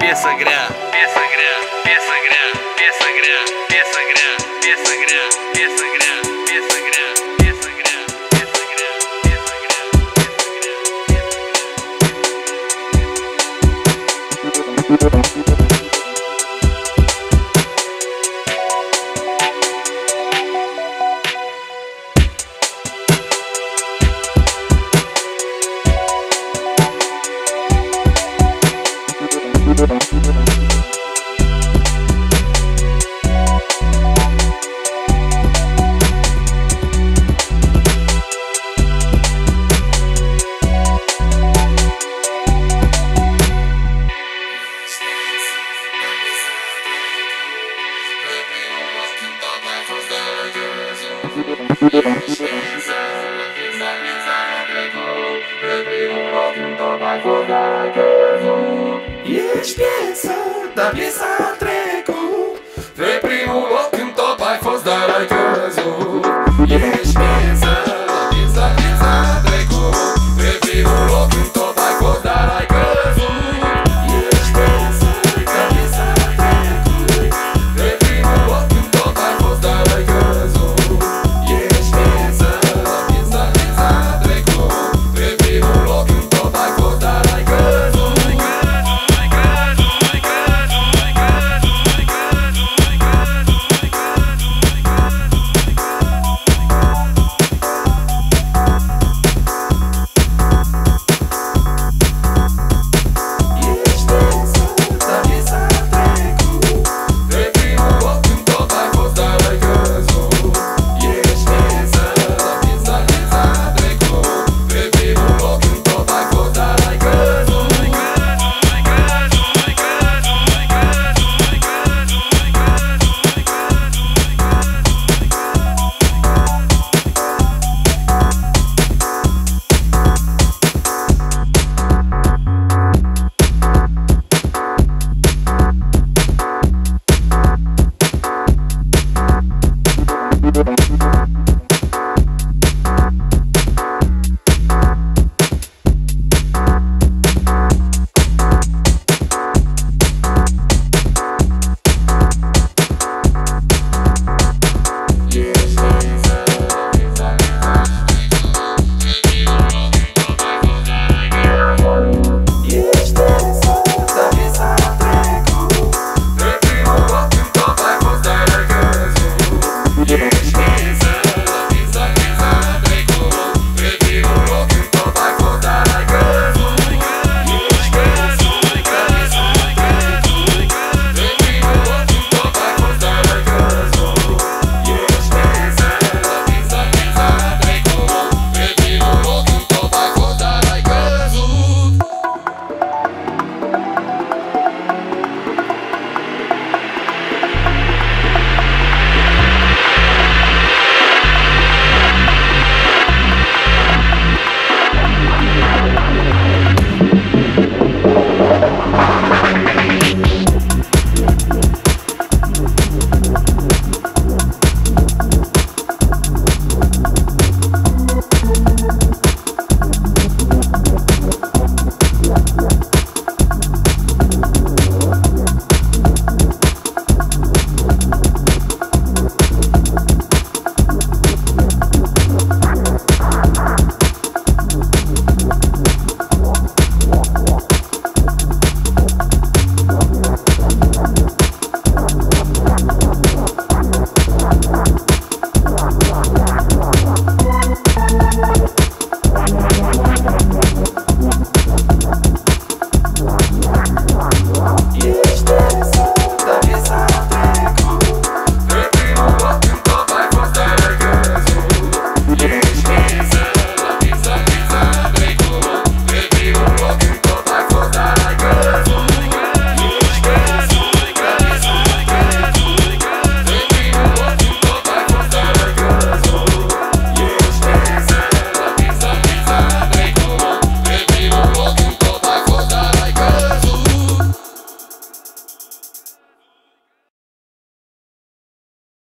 Peça grã, peça grã, peça grã, peça grã, peça grã, peça grã, Música Jedź pieca, ta piesa